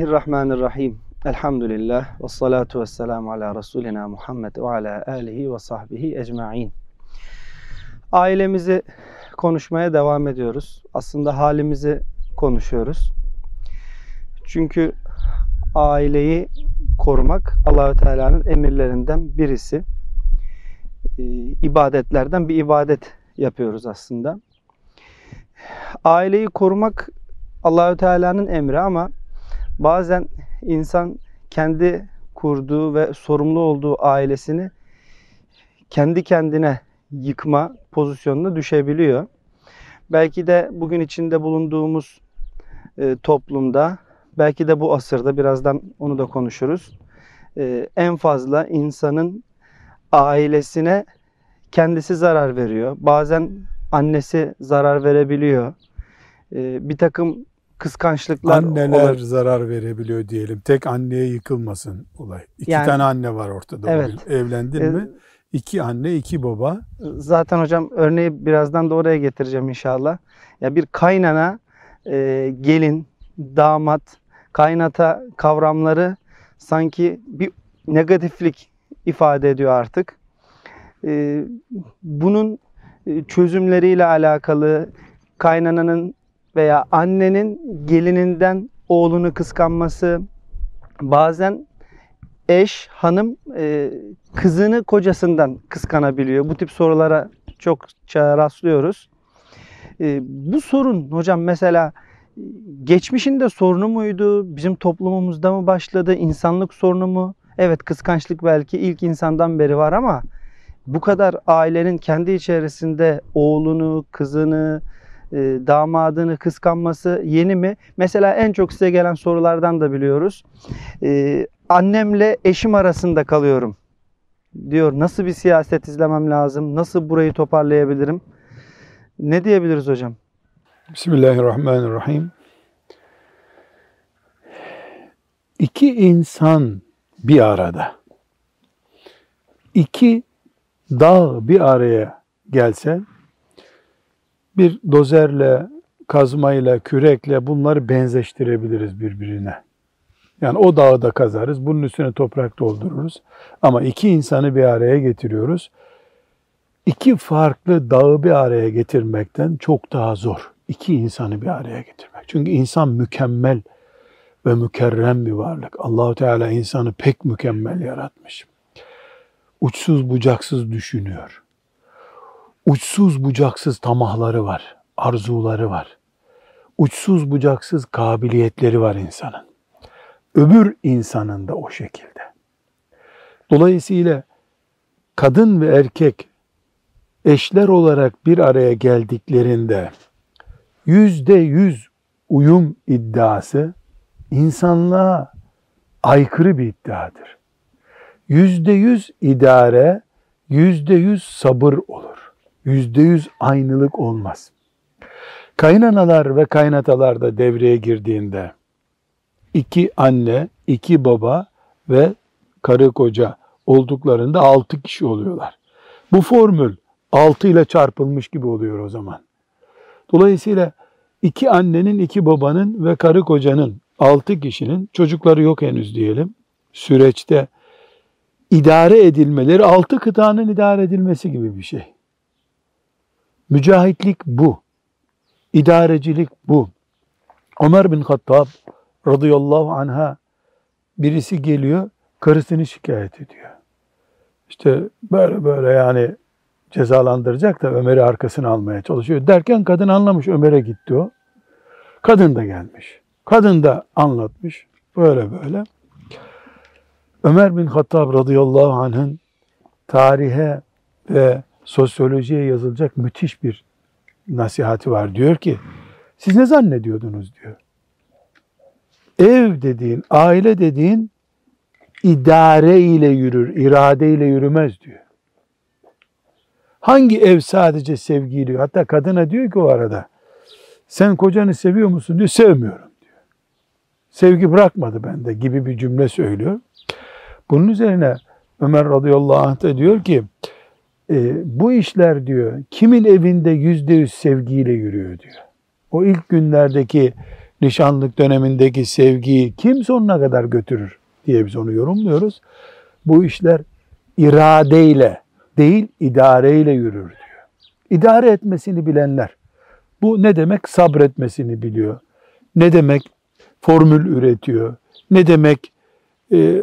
Bismillahirrahmanirrahim. Elhamdülillah ve salatu ve selamu ala Resulina Muhammed ve ala alihi ve sahbihi ecma'in. Ailemizi konuşmaya devam ediyoruz. Aslında halimizi konuşuyoruz. Çünkü aileyi korumak Allahü Teala'nın emirlerinden birisi. Ee, ibadetlerden bir ibadet yapıyoruz aslında. Aileyi korumak Allahü Teala'nın emri ama bazen insan kendi kurduğu ve sorumlu olduğu ailesini kendi kendine yıkma pozisyonuna düşebiliyor. Belki de bugün içinde bulunduğumuz e, toplumda, belki de bu asırda birazdan onu da konuşuruz. E, en fazla insanın ailesine kendisi zarar veriyor. Bazen annesi zarar verebiliyor. E, bir takım kıskançlıklar Anneler olabilir. zarar verebiliyor diyelim. Tek anneye yıkılmasın olay. İki Yani- tane anne var ortada. Evet. bugün. Evlendin Ee, mi? İki anne, iki baba. Zaten hocam örneği birazdan da oraya getireceğim inşallah. Ya bir kaynana, e, gelin, damat, kaynata kavramları sanki bir negatiflik ifade ediyor artık. E, bunun e, çözümleriyle alakalı kaynananın veya annenin gelininden oğlunu kıskanması, bazen eş, hanım e, kızını kocasından kıskanabiliyor. Bu tip sorulara çokça rastlıyoruz. E, bu sorun hocam mesela e, geçmişinde sorunu muydu? Bizim toplumumuzda mı başladı? İnsanlık sorunu mu? Evet kıskançlık belki ilk insandan beri var ama bu kadar ailenin kendi içerisinde oğlunu, kızını, e, damadını kıskanması yeni mi? Mesela en çok size gelen sorulardan da biliyoruz. E, annemle eşim arasında kalıyorum diyor. Nasıl bir siyaset izlemem lazım? Nasıl burayı toparlayabilirim? Ne diyebiliriz hocam? Bismillahirrahmanirrahim. İki insan bir arada. İki dağ bir araya gelse bir dozerle, kazmayla, kürekle bunları benzeştirebiliriz birbirine. Yani o dağı da kazarız, bunun üstüne toprak doldururuz. Ama iki insanı bir araya getiriyoruz. İki farklı dağı bir araya getirmekten çok daha zor. İki insanı bir araya getirmek. Çünkü insan mükemmel ve mükerrem bir varlık. Allahu Teala insanı pek mükemmel yaratmış. Uçsuz bucaksız düşünüyor. Uçsuz bucaksız tamahları var, arzuları var. Uçsuz bucaksız kabiliyetleri var insanın. Öbür insanın da o şekilde. Dolayısıyla kadın ve erkek eşler olarak bir araya geldiklerinde yüzde yüz uyum iddiası insanlığa aykırı bir iddiadır. Yüzde yüz idare, yüzde yüz sabır olur. Yüzde yüz aynılık olmaz. Kaynanalar ve kaynatalar da devreye girdiğinde iki anne, iki baba ve karı koca olduklarında altı kişi oluyorlar. Bu formül altı ile çarpılmış gibi oluyor o zaman. Dolayısıyla iki annenin, iki babanın ve karı kocanın altı kişinin çocukları yok henüz diyelim. Süreçte idare edilmeleri altı kıtanın idare edilmesi gibi bir şey. Mücahitlik bu. İdarecilik bu. Ömer bin Hattab radıyallahu anha birisi geliyor, karısını şikayet ediyor. İşte böyle böyle yani cezalandıracak da Ömer'i arkasına almaya çalışıyor. Derken kadın anlamış Ömer'e gitti o. Kadın da gelmiş. Kadın da anlatmış. Böyle böyle. Ömer bin Hattab radıyallahu anh'ın tarihe ve sosyolojiye yazılacak müthiş bir nasihati var. Diyor ki siz ne zannediyordunuz diyor. Ev dediğin, aile dediğin idare ile yürür, irade ile yürümez diyor. Hangi ev sadece sevgiyle? Hatta kadına diyor ki o arada sen kocanı seviyor musun diyor. Sevmiyorum diyor. Sevgi bırakmadı bende gibi bir cümle söylüyor. Bunun üzerine Ömer radıyallahu anh da diyor ki e, bu işler diyor kimin evinde yüzde yüz sevgiyle yürüyor diyor. O ilk günlerdeki nişanlık dönemindeki sevgiyi kim sonuna kadar götürür diye biz onu yorumluyoruz. Bu işler iradeyle değil idareyle yürür diyor. İdare etmesini bilenler. Bu ne demek? Sabretmesini biliyor. Ne demek? Formül üretiyor. Ne demek? E,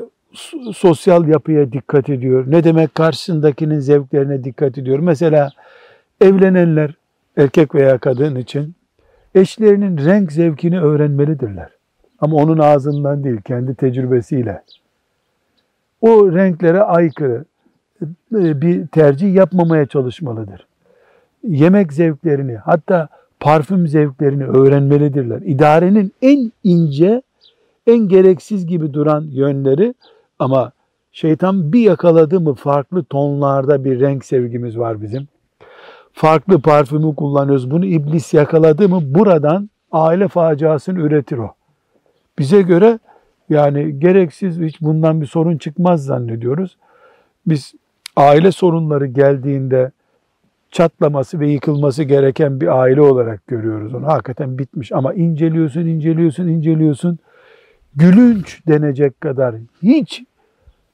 sosyal yapıya dikkat ediyor. Ne demek? Karşısındakinin zevklerine dikkat ediyor. Mesela evlenenler erkek veya kadın için eşlerinin renk zevkini öğrenmelidirler. Ama onun ağzından değil, kendi tecrübesiyle. O renklere aykırı e, bir tercih yapmamaya çalışmalıdır. Yemek zevklerini, hatta parfüm zevklerini öğrenmelidirler. İdarenin en ince, en gereksiz gibi duran yönleri ama şeytan bir yakaladı mı farklı tonlarda bir renk sevgimiz var bizim farklı parfümü kullanıyoruz. Bunu iblis yakaladı mı buradan aile faciasını üretir o. Bize göre yani gereksiz hiç bundan bir sorun çıkmaz zannediyoruz. Biz aile sorunları geldiğinde çatlaması ve yıkılması gereken bir aile olarak görüyoruz onu. Hakikaten bitmiş ama inceliyorsun, inceliyorsun, inceliyorsun. Gülünç denecek kadar hiç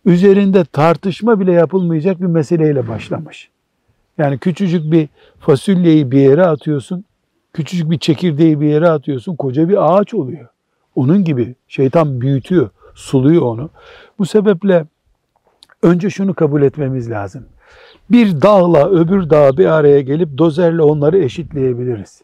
üzerinde tartışma bile yapılmayacak bir meseleyle başlamış. Yani küçücük bir fasulyeyi bir yere atıyorsun, küçücük bir çekirdeği bir yere atıyorsun, koca bir ağaç oluyor. Onun gibi şeytan büyütüyor, suluyor onu. Bu sebeple önce şunu kabul etmemiz lazım. Bir dağla öbür dağ bir araya gelip dozerle onları eşitleyebiliriz.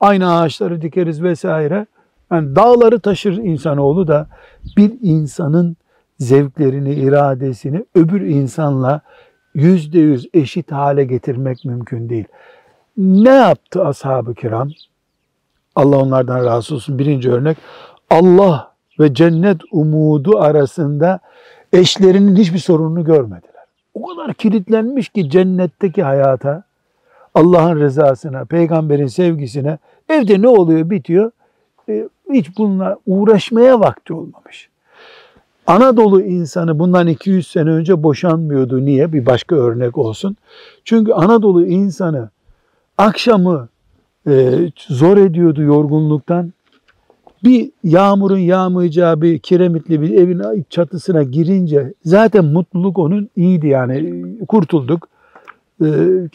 Aynı ağaçları dikeriz vesaire. Yani dağları taşır insanoğlu da bir insanın zevklerini, iradesini öbür insanla yüzde yüz eşit hale getirmek mümkün değil. Ne yaptı ashab-ı kiram? Allah onlardan razı olsun. Birinci örnek Allah ve cennet umudu arasında eşlerinin hiçbir sorununu görmediler. O kadar kilitlenmiş ki cennetteki hayata, Allah'ın rızasına, peygamberin sevgisine, evde ne oluyor bitiyor, e, hiç bununla uğraşmaya vakti olmamış. Anadolu insanı bundan 200 sene önce boşanmıyordu. Niye? Bir başka örnek olsun. Çünkü Anadolu insanı akşamı e, zor ediyordu yorgunluktan. Bir yağmurun yağmayacağı bir kiremitli bir evin çatısına girince zaten mutluluk onun iyiydi yani kurtulduk. E,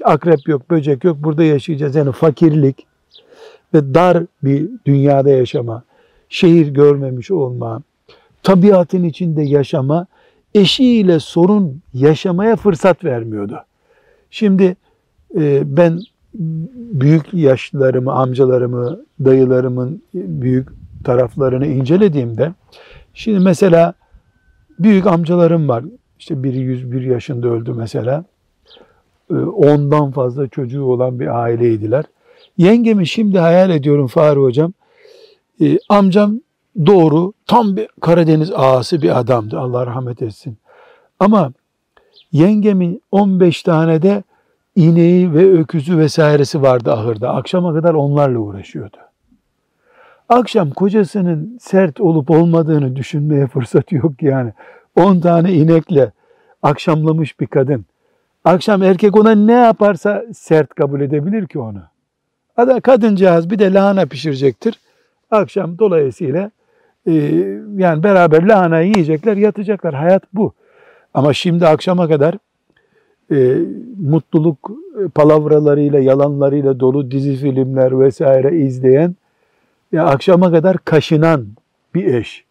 akrep yok, böcek yok burada yaşayacağız. Yani fakirlik ve dar bir dünyada yaşama, şehir görmemiş olma, tabiatın içinde yaşama, eşiyle sorun yaşamaya fırsat vermiyordu. Şimdi e, ben büyük yaşlılarımı, amcalarımı, dayılarımın büyük taraflarını incelediğimde, şimdi mesela büyük amcalarım var. İşte biri 101 yaşında öldü mesela. E, ondan fazla çocuğu olan bir aileydiler. Yengemi şimdi hayal ediyorum Fahri Hocam. E, amcam doğru tam bir Karadeniz ağası bir adamdı Allah rahmet etsin. Ama yengemin 15 tane de ineği ve öküzü vesairesi vardı ahırda. Akşama kadar onlarla uğraşıyordu. Akşam kocasının sert olup olmadığını düşünmeye fırsat yok yani. 10 tane inekle akşamlamış bir kadın. Akşam erkek ona ne yaparsa sert kabul edebilir ki onu. Ada kadıncağız bir de lahana pişirecektir. Akşam dolayısıyla ee, yani beraber lahana yiyecekler, yatacaklar. Hayat bu. Ama şimdi akşama kadar e, mutluluk e, palavralarıyla, yalanlarıyla dolu dizi filmler vesaire izleyen, ya akşama kadar kaşınan bir eş.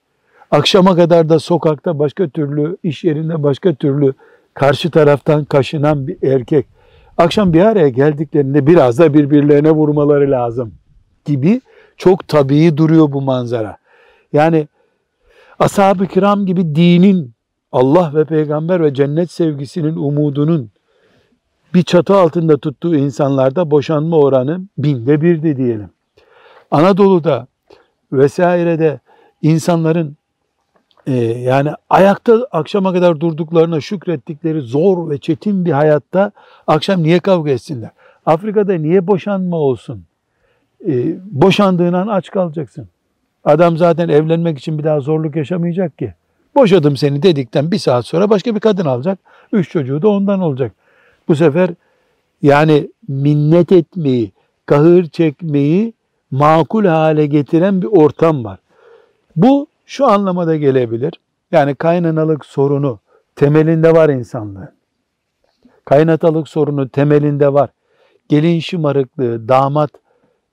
Akşama kadar da sokakta başka türlü, iş yerinde başka türlü karşı taraftan kaşınan bir erkek. Akşam bir araya geldiklerinde biraz da birbirlerine vurmaları lazım gibi çok tabii duruyor bu manzara. Yani ashab-ı kiram gibi dinin, Allah ve peygamber ve cennet sevgisinin umudunun bir çatı altında tuttuğu insanlarda boşanma oranı binde birdi diyelim. Anadolu'da vesairede insanların e, yani ayakta akşama kadar durduklarına şükrettikleri zor ve çetin bir hayatta akşam niye kavga etsinler? Afrika'da niye boşanma olsun? E, boşandığın an aç kalacaksın. Adam zaten evlenmek için bir daha zorluk yaşamayacak ki. Boşadım seni dedikten bir saat sonra başka bir kadın alacak. Üç çocuğu da ondan olacak. Bu sefer yani minnet etmeyi, kahır çekmeyi makul hale getiren bir ortam var. Bu şu anlamada gelebilir. Yani kaynanalık sorunu temelinde var insanlığın. Kaynatalık sorunu temelinde var. Gelin şımarıklığı, damat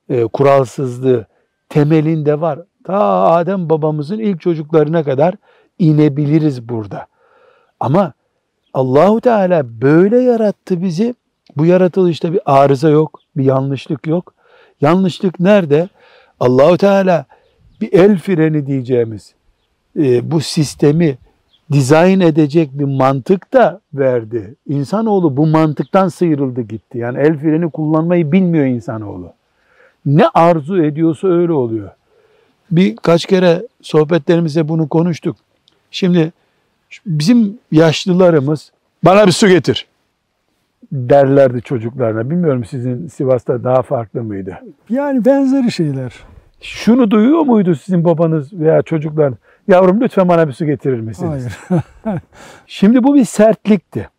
e, kuralsızlığı temelinde var. Ta Adem babamızın ilk çocuklarına kadar inebiliriz burada. Ama Allahu Teala böyle yarattı bizi. Bu yaratılışta bir arıza yok, bir yanlışlık yok. Yanlışlık nerede? Allahu Teala bir el freni diyeceğimiz e, bu sistemi dizayn edecek bir mantık da verdi. İnsanoğlu bu mantıktan sıyrıldı gitti. Yani el freni kullanmayı bilmiyor insanoğlu. Ne arzu ediyorsa öyle oluyor. Birkaç kere sohbetlerimizde bunu konuştuk. Şimdi bizim yaşlılarımız bana bir su getir derlerdi çocuklarına. Bilmiyorum sizin Sivas'ta daha farklı mıydı? Yani benzeri şeyler. Şunu duyuyor muydu sizin babanız veya çocuklar? Yavrum lütfen bana bir su getirir misiniz? Hayır. Şimdi bu bir sertlikti.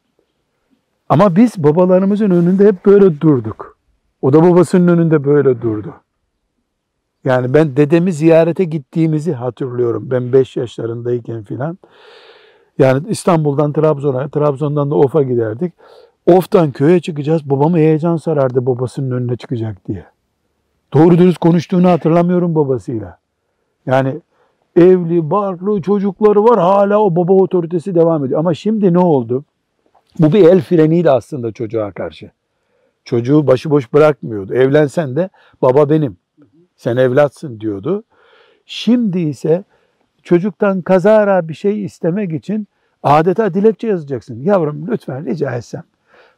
Ama biz babalarımızın önünde hep böyle durduk. O da babasının önünde böyle durdu. Yani ben dedemi ziyarete gittiğimizi hatırlıyorum. Ben 5 yaşlarındayken filan. Yani İstanbul'dan Trabzon'a, Trabzon'dan da Of'a giderdik. Of'tan köye çıkacağız. Babamı heyecan sarardı babasının önüne çıkacak diye. Doğru dürüst konuştuğunu hatırlamıyorum babasıyla. Yani evli, barklı, çocukları var. Hala o baba otoritesi devam ediyor. Ama şimdi ne oldu? Bu bir el freniydi aslında çocuğa karşı. Çocuğu başıboş bırakmıyordu. Evlensen de baba benim. Sen evlatsın diyordu. Şimdi ise çocuktan kazara bir şey istemek için adeta dilekçe yazacaksın. Yavrum lütfen rica etsem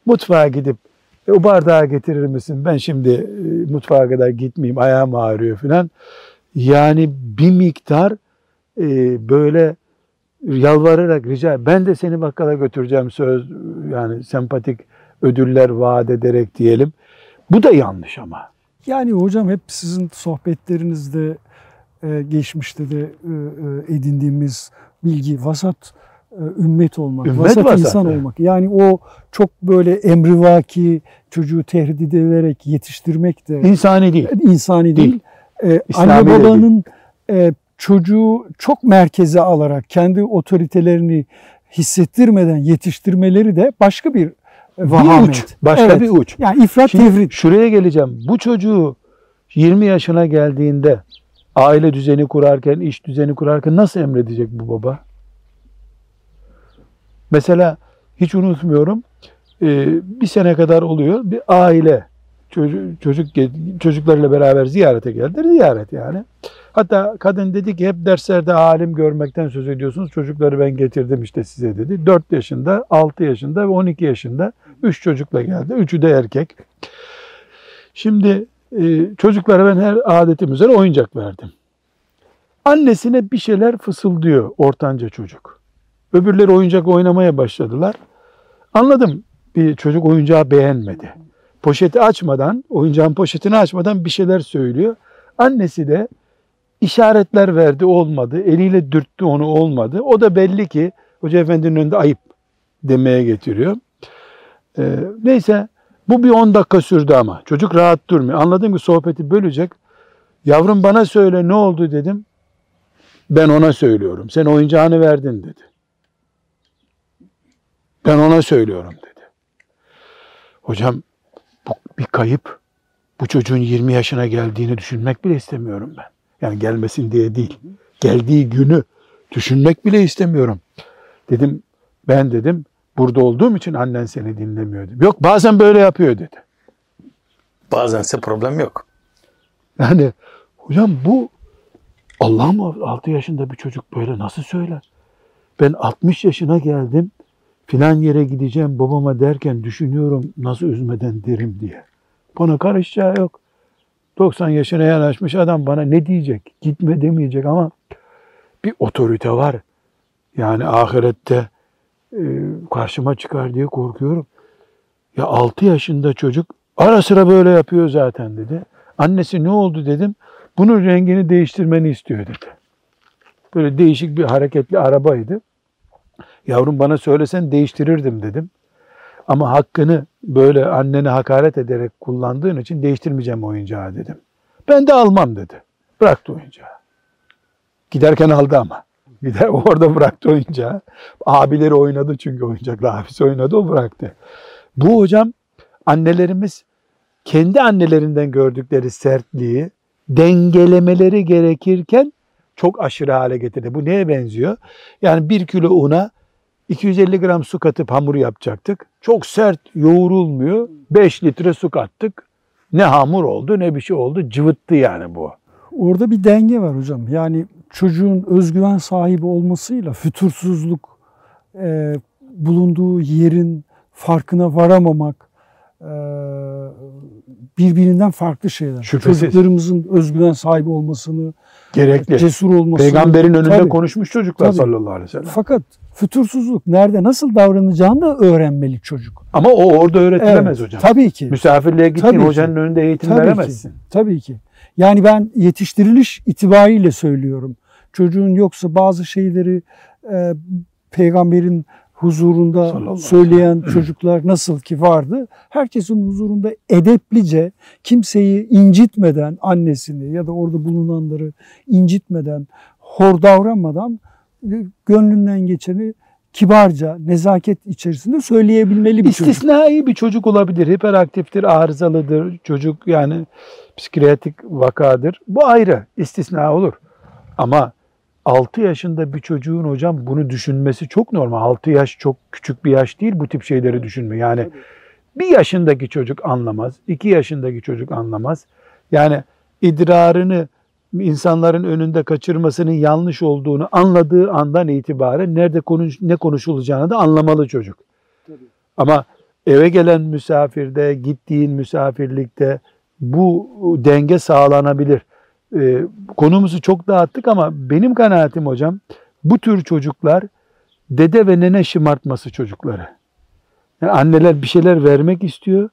mutfağa gidip e, o bardağı getirir misin? Ben şimdi e, mutfağa kadar gitmeyeyim ayağım ağrıyor falan. Yani bir miktar e, böyle yalvararak rica ben de seni bakkala götüreceğim söz yani sempatik ödüller vaat ederek diyelim. Bu da yanlış ama. Yani hocam hep sizin sohbetlerinizde e, geçmişte de e, e, edindiğimiz bilgi vasat ümmet olmak, Ümmet vasat, vasat, insan evet. olmak. Yani o çok böyle emrivaki çocuğu tehdit ederek yetiştirmek de İnsani değil. insani değil. İslami anne babanın e, çocuğu çok merkeze alarak kendi otoritelerini hissettirmeden yetiştirmeleri de başka bir vahamet. Bir uç, başka Evet. bir uç. Yani ifrat Şimdi tevrit. şuraya geleceğim. Bu çocuğu 20 yaşına geldiğinde aile düzeni kurarken, iş düzeni kurarken nasıl emredecek bu baba? Mesela hiç unutmuyorum. e, Bir sene kadar oluyor. Bir aile çocuk, çocuk çocuklarıyla beraber ziyarete geldiler. Ziyaret yani. Hatta kadın dedi ki hep derslerde alim görmekten söz ediyorsunuz. Çocukları ben getirdim işte size dedi. 4 yaşında, 6 yaşında ve 12 yaşında 3 çocukla geldi. Üçü de erkek. Şimdi e, çocuklara ben her adetim üzere oyuncak verdim. Annesine bir şeyler fısıldıyor ortanca çocuk. Öbürleri oyuncak oynamaya başladılar. Anladım bir çocuk oyuncağı beğenmedi. Poşeti açmadan, oyuncağın poşetini açmadan bir şeyler söylüyor. Annesi de işaretler verdi olmadı. Eliyle dürttü onu olmadı. O da belli ki Hoca Efendi'nin önünde ayıp demeye getiriyor. Ee, neyse bu bir 10 dakika sürdü ama. Çocuk rahat durmuyor. Anladım ki sohbeti bölecek. Yavrum bana söyle ne oldu dedim. Ben ona söylüyorum. Sen oyuncağını verdin dedi. Ben ona söylüyorum dedi. Hocam bu bir kayıp. Bu çocuğun 20 yaşına geldiğini düşünmek bile istemiyorum ben. Yani gelmesin diye değil. Geldiği günü düşünmek bile istemiyorum. Dedim ben dedim burada olduğum için annen seni dinlemiyor dedim. Yok bazen böyle yapıyor dedi. Bazense problem yok. Yani hocam bu Allah mı 6 yaşında bir çocuk böyle nasıl söyler? Ben 60 yaşına geldim filan yere gideceğim babama derken düşünüyorum nasıl üzmeden derim diye. Bana karışacağı yok. 90 yaşına yanaşmış adam bana ne diyecek? Gitme demeyecek ama bir otorite var. Yani ahirette e, karşıma çıkar diye korkuyorum. Ya 6 yaşında çocuk ara sıra böyle yapıyor zaten dedi. Annesi ne oldu dedim. Bunun rengini değiştirmeni istiyor dedi. Böyle değişik bir hareketli arabaydı. Yavrum bana söylesen değiştirirdim dedim. Ama hakkını böyle annene hakaret ederek kullandığın için değiştirmeyeceğim oyuncağı dedim. Ben de almam dedi. Bıraktı oyuncağı. Giderken aldı ama. Gider orada bıraktı oyuncağı. Abileri oynadı çünkü oyuncakla abisi oynadı o bıraktı. Bu hocam annelerimiz kendi annelerinden gördükleri sertliği dengelemeleri gerekirken çok aşırı hale getirdi. Bu neye benziyor? Yani bir kilo una 250 gram su katıp hamur yapacaktık. Çok sert yoğrulmuyor. 5 litre su kattık. Ne hamur oldu ne bir şey oldu. Cıvıttı yani bu. Orada bir denge var hocam. Yani çocuğun özgüven sahibi olmasıyla fütursuzluk, e, bulunduğu yerin farkına varamamak e, birbirinden farklı şeyler. Şüphesiz. Çocuklarımızın özgüven sahibi olmasını, Gerekli. cesur olmasını. Peygamberin önünde Tabii. konuşmuş çocuklar Tabii. sallallahu aleyhi ve sellem. Fakat fütursuzluk nerede nasıl davranacağını da öğrenmeli çocuk. Ama o orada öğretilemez hocam. Tabii ki. Misafirliğe gittiğin Tabii ki. hocanın önünde eğitim Tabii veremezsin. Ki, tabii ki. Yani ben yetiştiriliş itibariyle söylüyorum. Çocuğun yoksa bazı şeyleri e, peygamberin huzurunda söyleyen çocuklar nasıl ki vardı. Herkesin huzurunda edeplice kimseyi incitmeden annesini ya da orada bulunanları incitmeden, hor davranmadan e, gönlünden geçeni kibarca, nezaket içerisinde söyleyebilmeli bir çocuk. İstisnai bir çocuk olabilir. Hiperaktiftir, arızalıdır. Çocuk yani psikiyatrik vakadır. Bu ayrı. istisna olur. Ama 6 yaşında bir çocuğun hocam bunu düşünmesi çok normal. 6 yaş çok küçük bir yaş değil bu tip şeyleri düşünme. Yani bir yaşındaki çocuk anlamaz. 2 yaşındaki çocuk anlamaz. Yani idrarını insanların önünde kaçırmasının yanlış olduğunu anladığı andan itibaren nerede konuş, ne konuşulacağını da anlamalı çocuk. Ama eve gelen misafirde, gittiğin misafirlikte bu denge sağlanabilir. Ee, konumuzu çok dağıttık ama benim kanaatim hocam bu tür çocuklar dede ve nene şımartması çocukları. Yani anneler bir şeyler vermek istiyor.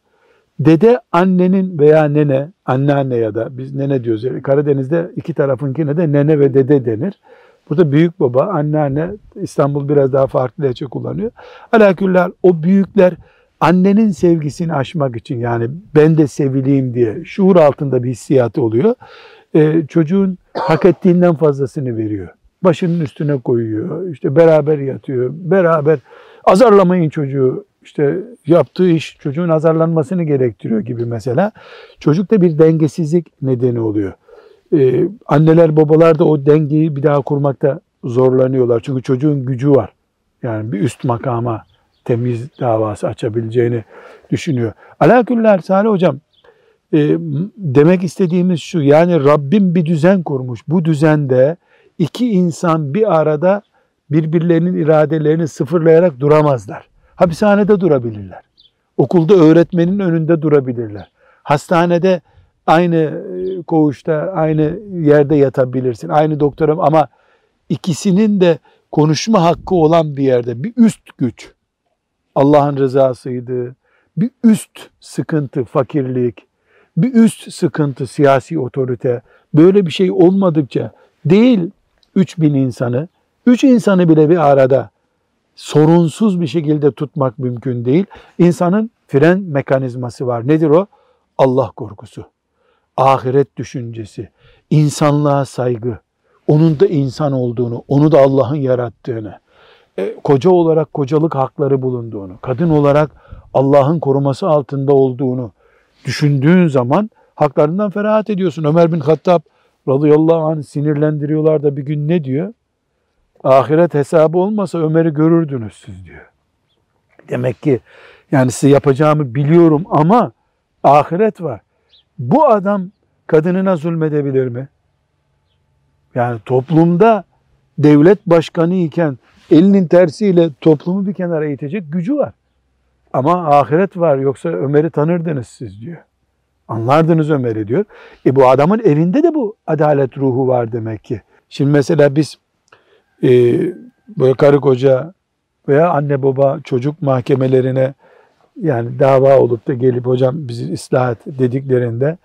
Dede annenin veya nene, anneanne ya da biz nene diyoruz. Yani Karadeniz'de iki tarafınkine de nene ve dede denir. Burada büyük baba, anneanne, İstanbul biraz daha farklı lehçe kullanıyor. Alaküller o büyükler annenin sevgisini aşmak için yani ben de sevileyim diye şuur altında bir hissiyatı oluyor. Ee, çocuğun hak ettiğinden fazlasını veriyor. Başının üstüne koyuyor. işte beraber yatıyor. Beraber azarlamayın çocuğu. İşte yaptığı iş çocuğun azarlanmasını gerektiriyor gibi mesela. Çocukta bir dengesizlik nedeni oluyor. Ee, anneler babalar da o dengeyi bir daha kurmakta zorlanıyorlar. Çünkü çocuğun gücü var. Yani bir üst makama temiz davası açabileceğini düşünüyor. Alaküller Salih Hocam e, demek istediğimiz şu yani Rabbim bir düzen kurmuş. Bu düzende iki insan bir arada birbirlerinin iradelerini sıfırlayarak duramazlar. Hapishanede durabilirler. Okulda öğretmenin önünde durabilirler. Hastanede aynı e, koğuşta, aynı yerde yatabilirsin. Aynı doktora ama ikisinin de konuşma hakkı olan bir yerde bir üst güç. Allah'ın rızasıydı. Bir üst sıkıntı, fakirlik. Bir üst sıkıntı, siyasi otorite. Böyle bir şey olmadıkça değil 3000 insanı, 3 insanı bile bir arada sorunsuz bir şekilde tutmak mümkün değil. İnsanın fren mekanizması var. Nedir o? Allah korkusu, ahiret düşüncesi, insanlığa saygı, onun da insan olduğunu, onu da Allah'ın yarattığını, e, koca olarak kocalık hakları bulunduğunu, kadın olarak Allah'ın koruması altında olduğunu düşündüğün zaman haklarından ferahat ediyorsun. Ömer bin Hattab radıyallahu anh sinirlendiriyorlar da bir gün ne diyor? Ahiret hesabı olmasa Ömer'i görürdünüz siz diyor. Demek ki yani size yapacağımı biliyorum ama ahiret var. Bu adam kadınına zulmedebilir mi? Yani toplumda devlet başkanı iken elinin tersiyle toplumu bir kenara itecek gücü var. Ama ahiret var yoksa Ömer'i tanırdınız siz diyor. Anlardınız Ömer'i diyor. E bu adamın evinde de bu adalet ruhu var demek ki. Şimdi mesela biz e, böyle karı koca veya anne baba çocuk mahkemelerine yani dava olup da gelip hocam bizi ıslah et dediklerinde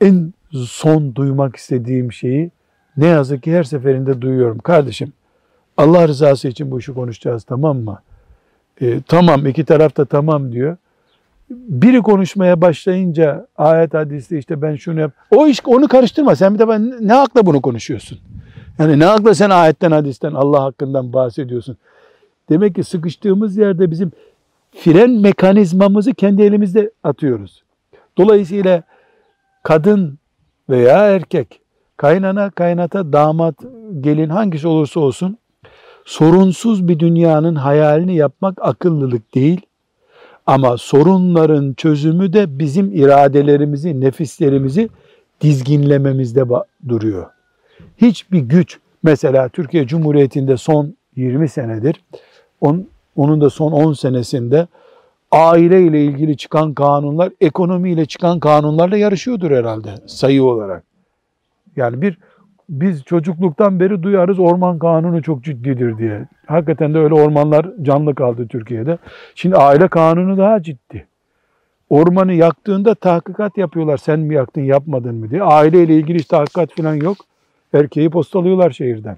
en son duymak istediğim şeyi ne yazık ki her seferinde duyuyorum. Kardeşim Allah rızası için bu işi konuşacağız tamam mı? E, tamam iki taraf da tamam diyor. biri konuşmaya başlayınca ayet hadiste işte ben şunu yap. O iş onu karıştırma. Sen bir de ben ne akla bunu konuşuyorsun? Yani ne akla sen ayetten hadisten Allah hakkından bahsediyorsun? Demek ki sıkıştığımız yerde bizim fren mekanizmamızı kendi elimizde atıyoruz. Dolayısıyla kadın veya erkek, kaynana, kaynata, damat, gelin hangisi olursa olsun sorunsuz bir dünyanın hayalini yapmak akıllılık değil. Ama sorunların çözümü de bizim iradelerimizi, nefislerimizi dizginlememizde duruyor. Hiçbir güç, mesela Türkiye Cumhuriyeti'nde son 20 senedir, onun da son 10 senesinde aile ile ilgili çıkan kanunlar, ekonomi ile çıkan kanunlarla yarışıyordur herhalde sayı olarak. Yani bir biz çocukluktan beri duyarız orman kanunu çok ciddidir diye. Hakikaten de öyle ormanlar canlı kaldı Türkiye'de. Şimdi aile kanunu daha ciddi. Ormanı yaktığında tahkikat yapıyorlar. Sen mi yaktın yapmadın mı diye. Aile ile ilgili hiç tahkikat falan yok. Erkeği postalıyorlar şehirden.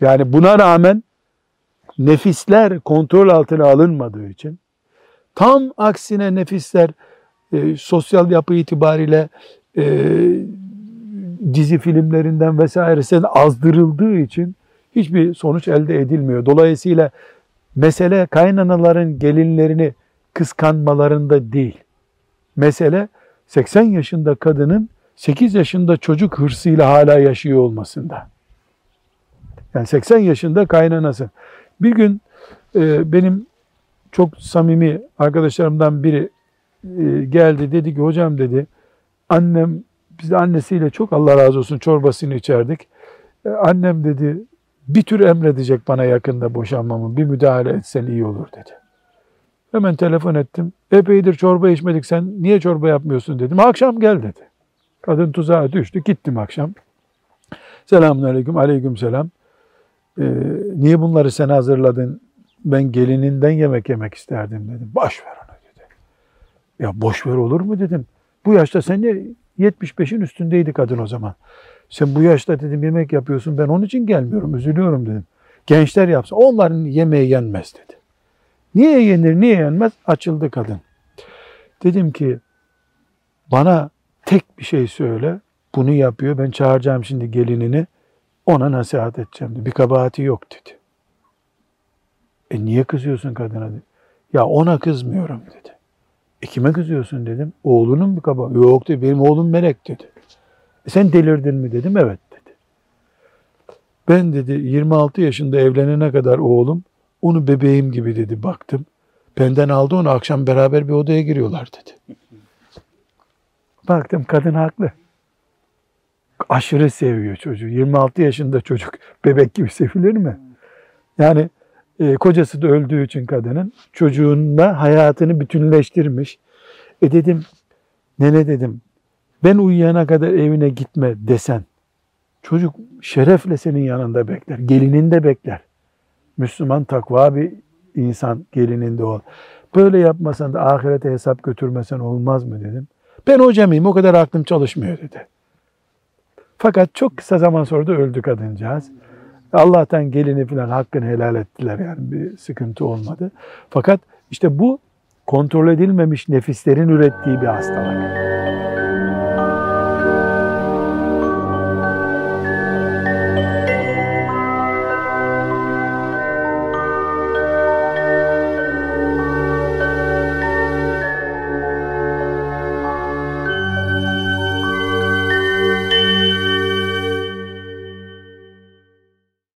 Yani buna rağmen nefisler kontrol altına alınmadığı için tam aksine nefisler e, sosyal yapı itibariyle e, dizi filmlerinden vesairesinden azdırıldığı için hiçbir sonuç elde edilmiyor. Dolayısıyla mesele kaynanaların gelinlerini kıskanmalarında değil. Mesele 80 yaşında kadının 8 yaşında çocuk hırsıyla hala yaşıyor olmasında. Yani 80 yaşında kaynanası. Bir gün e, benim çok samimi arkadaşlarımdan biri e, geldi dedi ki hocam dedi annem biz de annesiyle çok Allah razı olsun çorbasını içerdik. E, annem dedi bir tür emredecek bana yakında boşanmamı bir müdahale etsen iyi olur dedi. Hemen telefon ettim. Epeydir çorba içmedik sen niye çorba yapmıyorsun dedim. Akşam gel dedi. Kadın tuzağa düştü. Gittim akşam. Selamun aleyküm. Aleyküm selam. Ee, niye bunları sen hazırladın? Ben gelininden yemek yemek isterdim dedim. Boş ver onu dedi. Ya boş ver olur mu dedim. Bu yaşta sen ne 75'in üstündeydi kadın o zaman. Sen bu yaşta dedim yemek yapıyorsun ben onun için gelmiyorum üzülüyorum dedim. Gençler yapsa onların yemeği yenmez dedi. Niye yenir niye yenmez? Açıldı kadın. Dedim ki bana tek bir şey söyle. Bunu yapıyor. Ben çağıracağım şimdi gelinini. Ona nasihat edeceğim dedi. Bir kabahati yok dedi. E niye kızıyorsun kadına dedi. Ya ona kızmıyorum dedi. E kime kızıyorsun dedim. Oğlunun bir kabahati. Yok dedi. Benim oğlum melek dedi. E sen delirdin mi dedim. Evet dedi. Ben dedi 26 yaşında evlenene kadar oğlum onu bebeğim gibi dedi baktım. Benden aldı onu akşam beraber bir odaya giriyorlar dedi. Baktım kadın haklı. Aşırı seviyor çocuğu. 26 yaşında çocuk bebek gibi sevilir mi? Yani e, kocası da öldüğü için kadının çocuğunla hayatını bütünleştirmiş. E dedim nene dedim ben uyuyana kadar evine gitme desen çocuk şerefle senin yanında bekler. Gelinin de bekler. Müslüman takva bir insan gelininde ol. Böyle yapmasan da ahirete hesap götürmesen olmaz mı dedim. Ben hocamıyım o kadar aklım çalışmıyor dedi. Fakat çok kısa zaman sonra da öldü kadıncağız. Allah'tan gelini falan hakkını helal ettiler yani bir sıkıntı olmadı. Fakat işte bu kontrol edilmemiş nefislerin ürettiği bir hastalık.